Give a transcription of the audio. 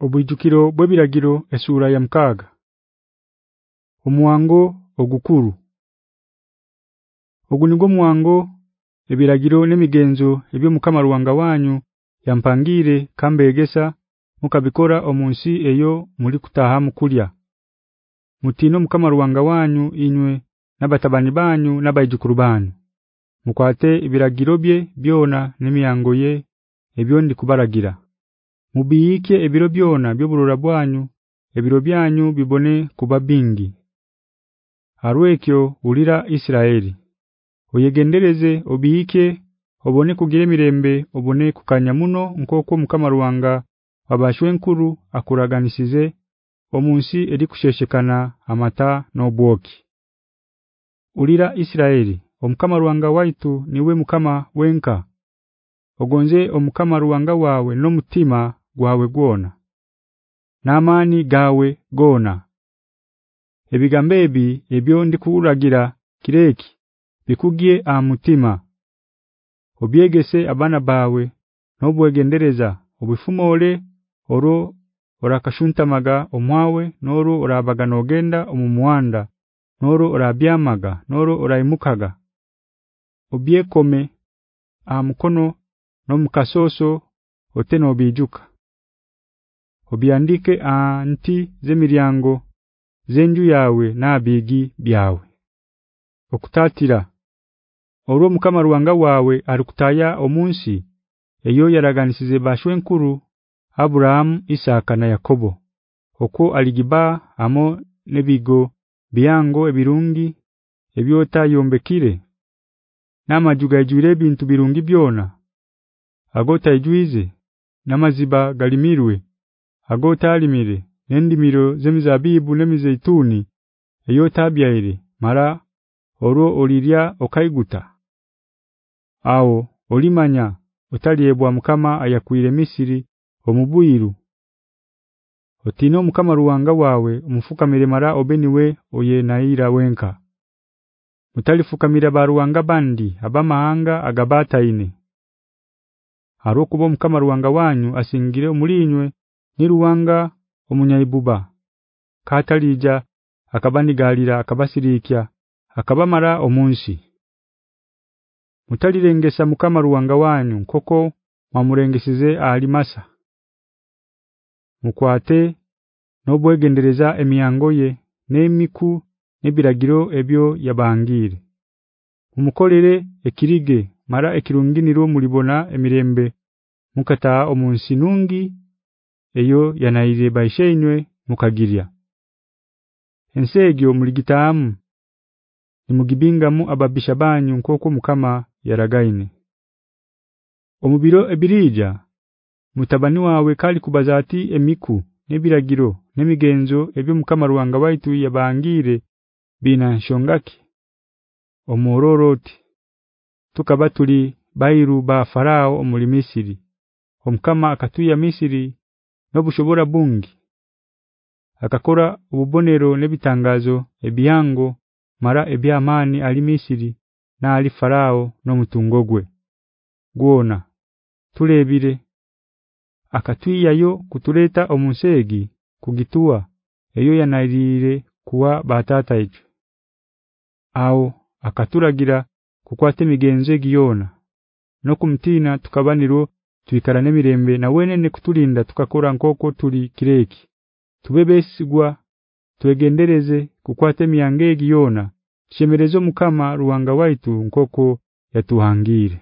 Obujukiro bwebiragiro esura ya mkaga Omwango ogukuru. Ogunigo mwango ebiragiro nemigenzo ebyo mukama ruwanga wanyu yampangire kambegesa mukabikora omunsi eyo muri kutaha mukulya Mutino mukama wanyu inywe nabatabani banyu nabayijukuru banyu. Mukwate ebiragiro bye byona nemiyango ye ebyo ndi kubaragira Mubiyike ebiro byona byoburura bwanyu ebiro byanyu bibone kuba bingi. Harwekyo ulira Isiraeli. Oyegendereze obiyike obone kugira emirembe obone kukanya muno nkoko mukama ruwanga wabashwenkuru akuraganisize omunsi eri kusheshekana amata n'obwoki. Ulira Isiraeli. Omukama ruwanga waitu niwe mukama wenka. Ogonze omukama ruwanga wawe no mutima gwawe gwona Namani gawe gona. Ebigambe ebi ebyo ndikuragira kireki bikugie amutima Obyegese abana bawe nobwegendereza obufumole oro orakashuntamaga omwawe noro orabaga nogenda omumuwanda noro orabyamaga noro oraimukaga. Obyekome amukono nomukasoso oteno bijuka Obyandike anti zemiryango zenju yawe nabigi byawe Okutatira Oro mukama ruwanga wawe alikutaya omunsi eyo yaraganisize bashwenkuru Abraham Isaka na Yakobo Oko aligiba amo nebigo byango ebirungi ebyota yombekire namajuga ejure bintu birungi byona? Agota ijwize namaziba galimirwe agota alimire nendimiro zemizabibu nemizeituni eyota abyaire mara oro oliria okaiguta Awo olimanya utaliebwa mukama ayakwire Misiri omubuyiru Otino mukama ruwanga wawe umufukamire mara obeniwe oye naira wenka. Mutalifukamira baruwanga bandi abamahanga agabataine Harokubo mukama ruwanga wanyu asingire omulinywe niruwanga omunyaibuba katalija akabani galira akabasirikya akabamara omunsi. Mutalirengesa mukama ruwanga wanyu nkoko mamurengesize alimasa Mukwate nobwegendereza emiyango ye nemiku nebiragiro ebyo yabangire. Umukolere ekirige mara ekirunginiro mulibona emirembe. Mukata omunsi nungi eyo yanaire baishenywe mukagirya. Ensegyo muligitamu nimugibingamu ababisha banyu nkoko mukama yaragaine. Omubiro ebirija mutabani wawe kali kubazati emiku nebiragiro nemigenzo ebyo mukama ruwanga waitu yabangire bina shongaki omororoti tukabatuli bairu ba farao omuli Misiri omukama akatuya Misiri nobushobora bungi. Akakora ububonero nebitangazo ebyango mara ebyamani ali Misiri na ali farao no mutungogwe gwona tulebire akatwiyayo kutuleta omunsegi kugitua eyo yanalire kuwa batata ejo au akaturagira kukwate migenzo egiyona no kumtina tukabaniro twikara nemirembe na wenene kutulinda tukakora nkoko tuli kireki. Tubebesigwa twegendereze kukwate miyange egiyona shemerezo mukama ruwanga waitu nkoko yatuhangire